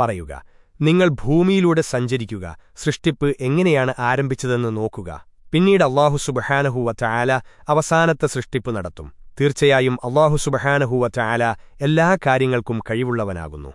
പറയുക നിങ്ങൾ ഭൂമിയിലൂടെ സഞ്ചരിക്കുക സൃഷ്ടിപ്പ് എങ്ങനെയാണ് ആരംഭിച്ചതെന്ന് നോക്കുക. പിന്നീട് അള്ളാഹു സുബഹാനഹുവ ചായാല അവസാനത്തെ സൃഷ്ടിപ്പ് നടത്തും. തീർച്ചയായും അള്ളാഹു സുബഹാനഹുവ ചായാല എല്ലാ കാര്യങ്ങൾക്കും കഴിവുള്ളവനാകുന്നു.